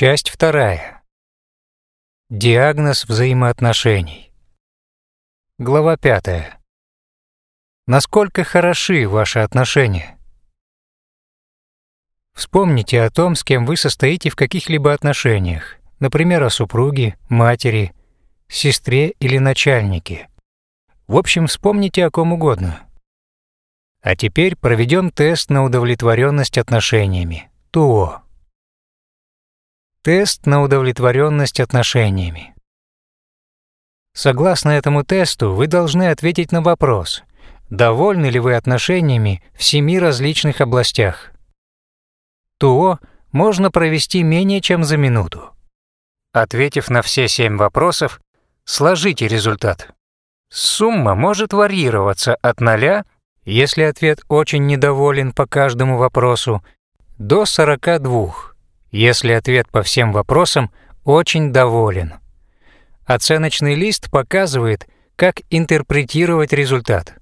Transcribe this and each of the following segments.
Часть вторая. Диагноз взаимоотношений. Глава пятая. Насколько хороши ваши отношения? Вспомните о том, с кем вы состоите в каких-либо отношениях, например, о супруге, матери, сестре или начальнике. В общем, вспомните о ком угодно. А теперь проведем тест на удовлетворенность отношениями. ТУО. Тест на удовлетворенность отношениями. Согласно этому тесту, вы должны ответить на вопрос, довольны ли вы отношениями в семи различных областях. ТУО можно провести менее чем за минуту. Ответив на все семь вопросов, сложите результат. Сумма может варьироваться от 0, если ответ очень недоволен по каждому вопросу, до 42, если ответ по всем вопросам очень доволен. Оценочный лист показывает, как интерпретировать результат.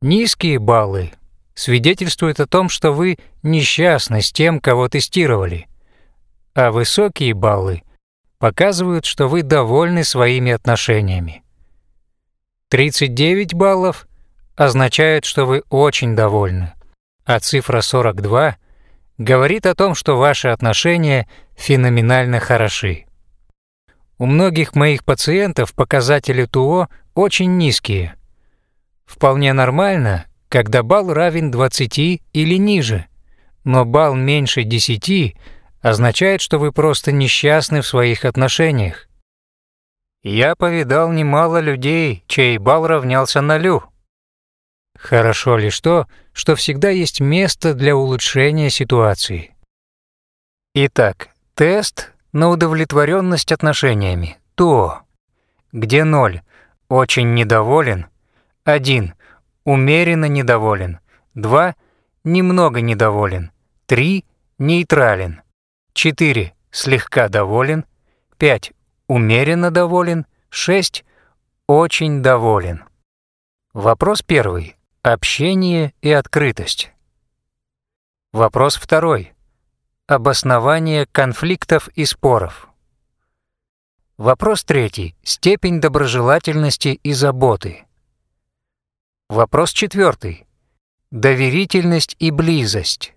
Низкие баллы свидетельствуют о том, что вы несчастны с тем, кого тестировали, а высокие баллы показывают, что вы довольны своими отношениями. 39 баллов означает, что вы очень довольны, а цифра 42 говорит о том, что ваши отношения феноменально хороши. У многих моих пациентов показатели ТУО очень низкие. Вполне нормально, когда балл равен 20 или ниже, но балл меньше 10 означает, что вы просто несчастны в своих отношениях. Я повидал немало людей, чей балл равнялся нулю. Хорошо лишь то, что всегда есть место для улучшения ситуации. Итак, тест на удовлетворенность отношениями. То, где 0 – очень недоволен, 1 – умеренно недоволен, 2 – немного недоволен, 3 – нейтрален, 4 – слегка доволен, 5 – умеренно доволен, 6 – очень доволен. Вопрос первый. Общение и открытость. Вопрос второй. Обоснование конфликтов и споров. Вопрос третий. Степень доброжелательности и заботы. Вопрос четвертый. Доверительность и близость.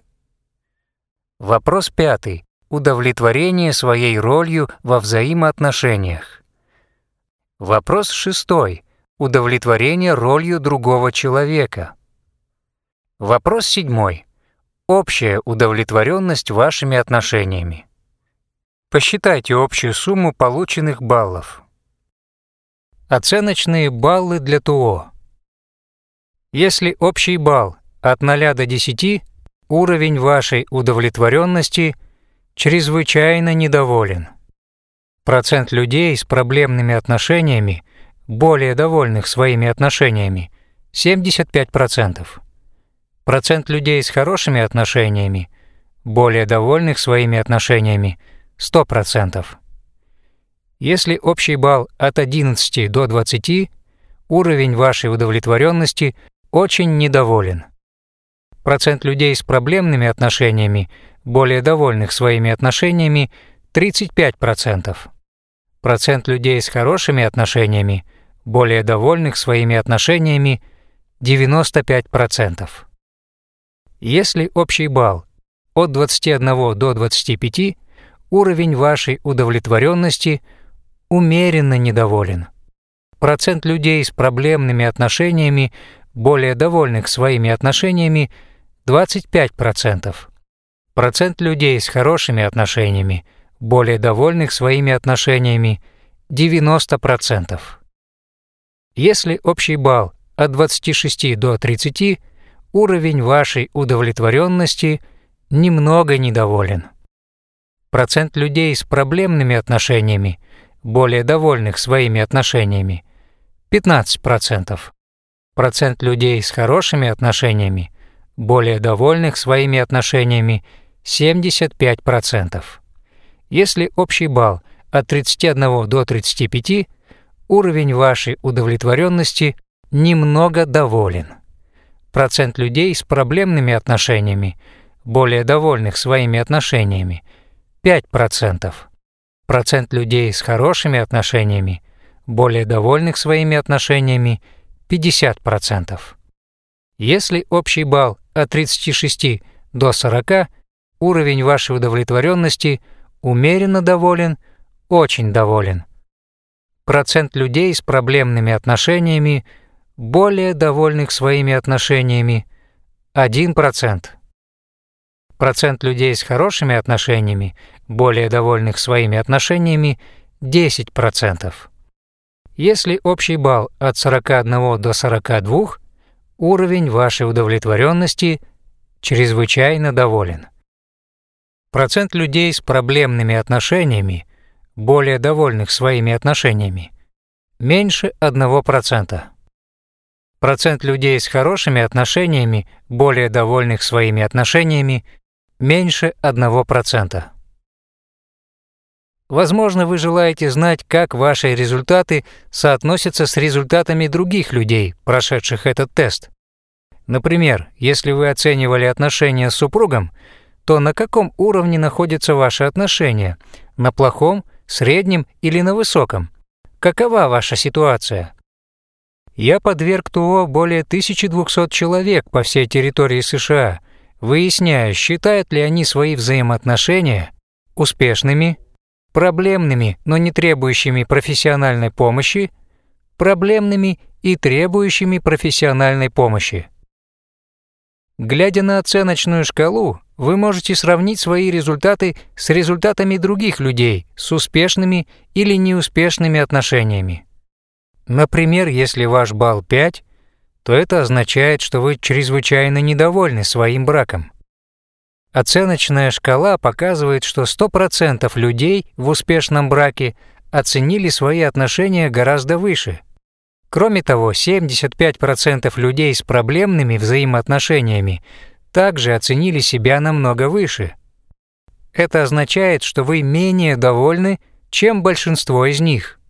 Вопрос пятый. Удовлетворение своей ролью во взаимоотношениях. Вопрос шестой удовлетворение ролью другого человека. Вопрос седьмой. Общая удовлетворенность вашими отношениями. Посчитайте общую сумму полученных баллов. Оценочные баллы для ТУО. Если общий балл от 0 до 10, уровень вашей удовлетворенности чрезвычайно недоволен. Процент людей с проблемными отношениями – более довольных своими отношениями – 75%. Процент людей с хорошими отношениями, более довольных своими отношениями – 100%. Если общий балл от 11 до 20, уровень вашей удовлетворенности очень недоволен. Процент людей с проблемными отношениями, более довольных своими отношениями – 35%. Процент людей с хорошими отношениями – более довольных своими отношениями 95%. Если общий балл от 21 до 25, уровень вашей удовлетворенности умеренно недоволен. Процент людей с проблемными отношениями, более довольных своими отношениями 25%. Процент людей с хорошими отношениями, более довольных своими отношениями 90%. Если общий балл от 26 до 30, уровень вашей удовлетворенности немного недоволен. Процент людей с проблемными отношениями, более довольных своими отношениями, 15%. Процент людей с хорошими отношениями, более довольных своими отношениями, 75%. Если общий балл от 31 до 35, уровень вашей удовлетворенности немного доволен. Процент людей с проблемными отношениями, более довольных своими отношениями, 5%. Процент людей с хорошими отношениями, более довольных своими отношениями – 50%. Если общий балл от 36 до 40, уровень вашей удовлетворенности умеренно доволен, очень доволен. Процент людей с проблемными отношениями, более довольных своими отношениями – 1%. Процент людей с хорошими отношениями, более довольных своими отношениями – 10%. Если общий балл от 41 до 42, уровень вашей удовлетворенности чрезвычайно доволен. Процент людей с проблемными отношениями, более довольных своими отношениями, меньше 1%. Процент людей с хорошими отношениями, более довольных своими отношениями, меньше 1%. Возможно, вы желаете знать, как ваши результаты соотносятся с результатами других людей, прошедших этот тест. Например, если вы оценивали отношения с супругом, то на каком уровне находятся ваши отношения? На плохом, среднем или на высоком? Какова ваша ситуация? Я подверг ТУО более 1200 человек по всей территории США – выясняя, считают ли они свои взаимоотношения успешными, проблемными, но не требующими профессиональной помощи, проблемными и требующими профессиональной помощи. Глядя на оценочную шкалу, вы можете сравнить свои результаты с результатами других людей с успешными или неуспешными отношениями. Например, если ваш балл 5, то это означает, что вы чрезвычайно недовольны своим браком. Оценочная шкала показывает, что 100% людей в успешном браке оценили свои отношения гораздо выше. Кроме того, 75% людей с проблемными взаимоотношениями также оценили себя намного выше. Это означает, что вы менее довольны, чем большинство из них.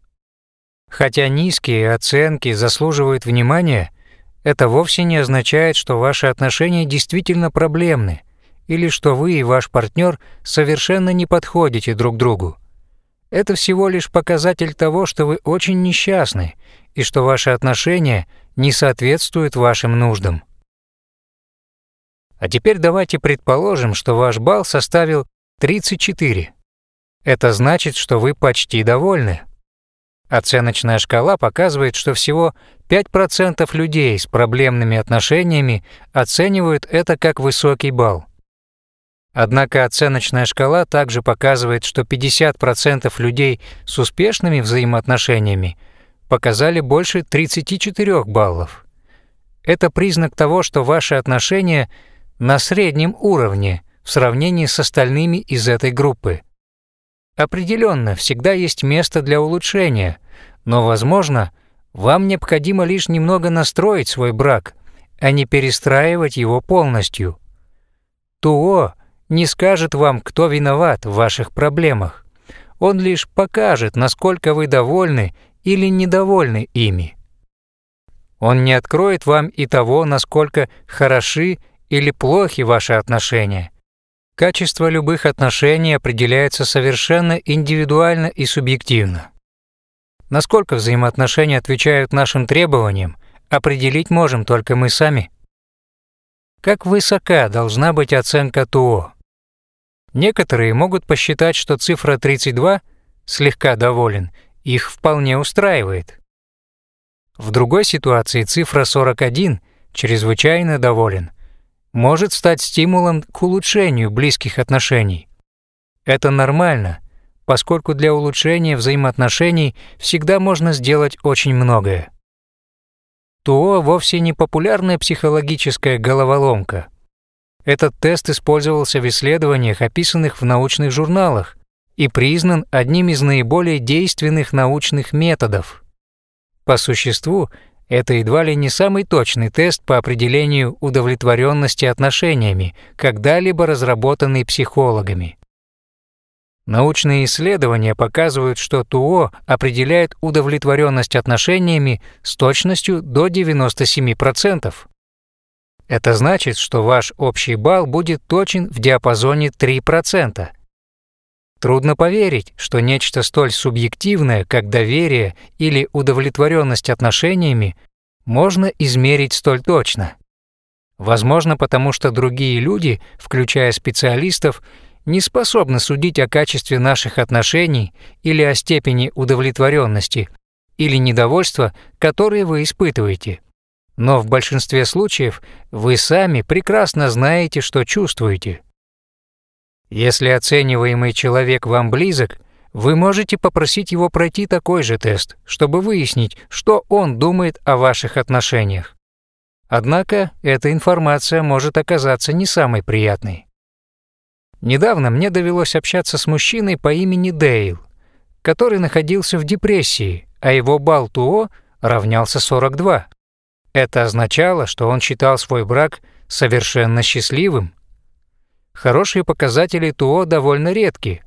Хотя низкие оценки заслуживают внимания, это вовсе не означает, что ваши отношения действительно проблемны или что вы и ваш партнер совершенно не подходите друг другу. Это всего лишь показатель того, что вы очень несчастны и что ваши отношения не соответствуют вашим нуждам. А теперь давайте предположим, что ваш балл составил 34. Это значит, что вы почти довольны. Оценочная шкала показывает, что всего 5% людей с проблемными отношениями оценивают это как высокий балл. Однако оценочная шкала также показывает, что 50% людей с успешными взаимоотношениями показали больше 34 баллов. Это признак того, что ваши отношения на среднем уровне в сравнении с остальными из этой группы. Определенно, всегда есть место для улучшения, но, возможно, вам необходимо лишь немного настроить свой брак, а не перестраивать его полностью. ТУО не скажет вам, кто виноват в ваших проблемах. Он лишь покажет, насколько вы довольны или недовольны ими. Он не откроет вам и того, насколько хороши или плохи ваши отношения, Качество любых отношений определяется совершенно индивидуально и субъективно. Насколько взаимоотношения отвечают нашим требованиям, определить можем только мы сами. Как высока должна быть оценка ТУО? Некоторые могут посчитать, что цифра 32 слегка доволен, их вполне устраивает. В другой ситуации цифра 41 чрезвычайно доволен, может стать стимулом к улучшению близких отношений. Это нормально, поскольку для улучшения взаимоотношений всегда можно сделать очень многое. ТУО вовсе не популярная психологическая головоломка. Этот тест использовался в исследованиях, описанных в научных журналах, и признан одним из наиболее действенных научных методов. По существу, это едва ли не самый точный тест по определению удовлетворенности отношениями, когда-либо разработанный психологами. Научные исследования показывают, что ТУО определяет удовлетворенность отношениями с точностью до 97%. Это значит, что ваш общий балл будет точен в диапазоне 3%. Трудно поверить, что нечто столь субъективное, как доверие или удовлетворенность отношениями, можно измерить столь точно. Возможно, потому что другие люди, включая специалистов, не способны судить о качестве наших отношений или о степени удовлетворенности или недовольства, которые вы испытываете. Но в большинстве случаев вы сами прекрасно знаете, что чувствуете. Если оцениваемый человек вам близок, вы можете попросить его пройти такой же тест, чтобы выяснить, что он думает о ваших отношениях. Однако эта информация может оказаться не самой приятной. Недавно мне довелось общаться с мужчиной по имени Дейл, который находился в депрессии, а его балл ТУО равнялся 42. Это означало, что он считал свой брак совершенно счастливым. Хорошие показатели ТУО довольно редки,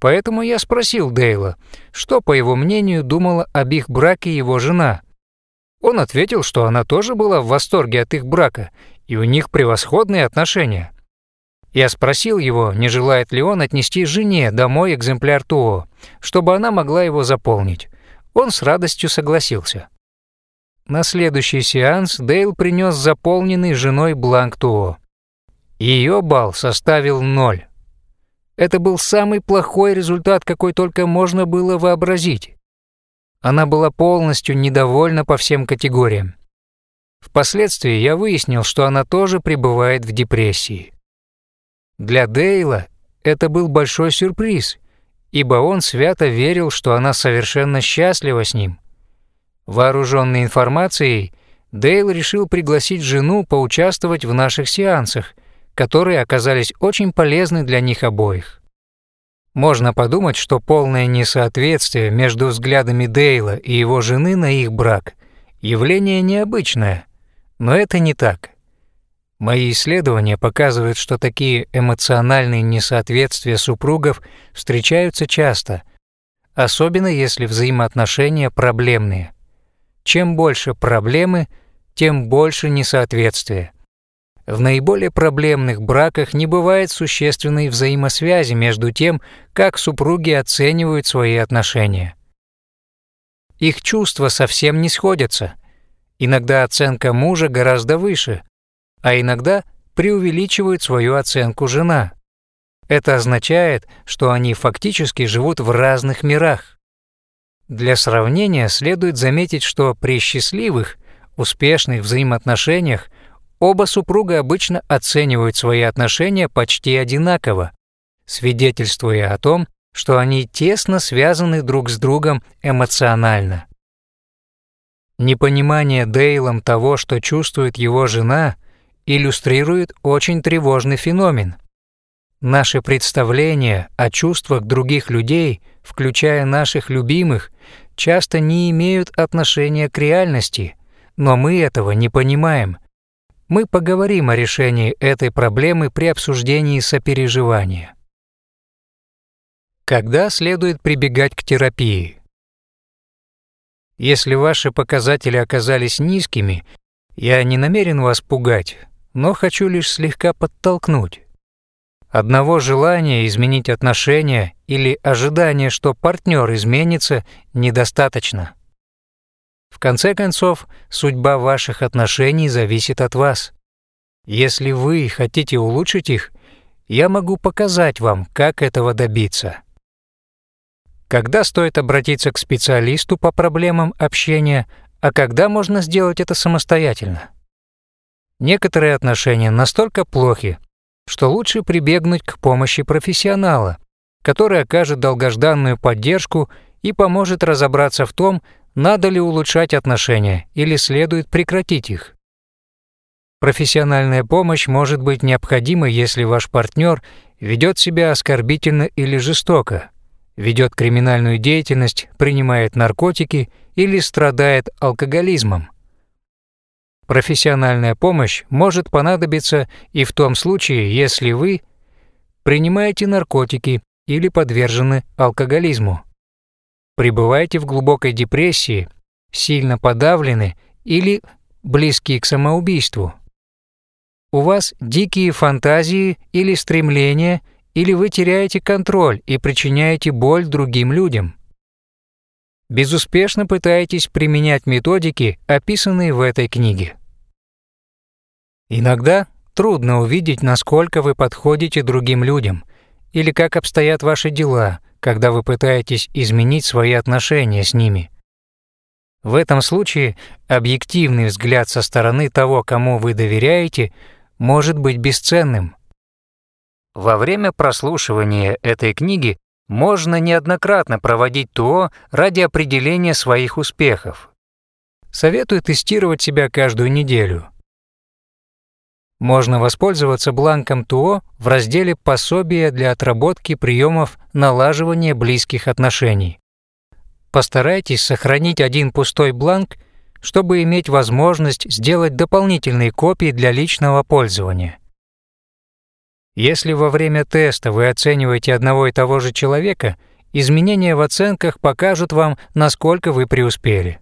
поэтому я спросил Дейла, что, по его мнению, думала об их браке его жена. Он ответил, что она тоже была в восторге от их брака, и у них превосходные отношения. Я спросил его, не желает ли он отнести жене домой экземпляр ТУО, чтобы она могла его заполнить. Он с радостью согласился. На следующий сеанс Дейл принес заполненный женой бланк ТУО. Ее балл составил ноль. Это был самый плохой результат, какой только можно было вообразить. Она была полностью недовольна по всем категориям. Впоследствии я выяснил, что она тоже пребывает в депрессии. Для Дейла это был большой сюрприз, ибо он свято верил, что она совершенно счастлива с ним. Вооруженный информацией, Дейл решил пригласить жену поучаствовать в наших сеансах, которые оказались очень полезны для них обоих. Можно подумать, что полное несоответствие между взглядами Дейла и его жены на их брак – явление необычное, но это не так. Мои исследования показывают, что такие эмоциональные несоответствия супругов встречаются часто, особенно если взаимоотношения проблемные. Чем больше проблемы, тем больше несоответствия. В наиболее проблемных браках не бывает существенной взаимосвязи между тем, как супруги оценивают свои отношения. Их чувства совсем не сходятся. Иногда оценка мужа гораздо выше, а иногда преувеличивают свою оценку жена. Это означает, что они фактически живут в разных мирах. Для сравнения следует заметить, что при счастливых, успешных взаимоотношениях оба супруга обычно оценивают свои отношения почти одинаково, свидетельствуя о том, что они тесно связаны друг с другом эмоционально. Непонимание Дейлом того, что чувствует его жена, иллюстрирует очень тревожный феномен. Наши представления о чувствах других людей, включая наших любимых, часто не имеют отношения к реальности, но мы этого не понимаем. Мы поговорим о решении этой проблемы при обсуждении сопереживания. Когда следует прибегать к терапии? Если ваши показатели оказались низкими, я не намерен вас пугать, но хочу лишь слегка подтолкнуть. Одного желания изменить отношения или ожидания, что партнер изменится, недостаточно. В конце концов, судьба ваших отношений зависит от вас. Если вы хотите улучшить их, я могу показать вам, как этого добиться. Когда стоит обратиться к специалисту по проблемам общения, а когда можно сделать это самостоятельно? Некоторые отношения настолько плохи, что лучше прибегнуть к помощи профессионала, который окажет долгожданную поддержку и поможет разобраться в том, надо ли улучшать отношения или следует прекратить их. Профессиональная помощь может быть необходима, если ваш партнер ведет себя оскорбительно или жестоко, ведет криминальную деятельность, принимает наркотики или страдает алкоголизмом. Профессиональная помощь может понадобиться и в том случае, если вы принимаете наркотики или подвержены алкоголизму, пребываете в глубокой депрессии, сильно подавлены или близки к самоубийству. У вас дикие фантазии или стремления или вы теряете контроль и причиняете боль другим людям. Безуспешно пытаетесь применять методики, описанные в этой книге. Иногда трудно увидеть, насколько вы подходите другим людям или как обстоят ваши дела, когда вы пытаетесь изменить свои отношения с ними. В этом случае объективный взгляд со стороны того, кому вы доверяете, может быть бесценным. Во время прослушивания этой книги можно неоднократно проводить ТО ради определения своих успехов. Советую тестировать себя каждую неделю. Можно воспользоваться бланком ТО в разделе «Пособие для отработки приемов налаживания близких отношений». Постарайтесь сохранить один пустой бланк, чтобы иметь возможность сделать дополнительные копии для личного пользования. Если во время теста вы оцениваете одного и того же человека, изменения в оценках покажут вам, насколько вы преуспели.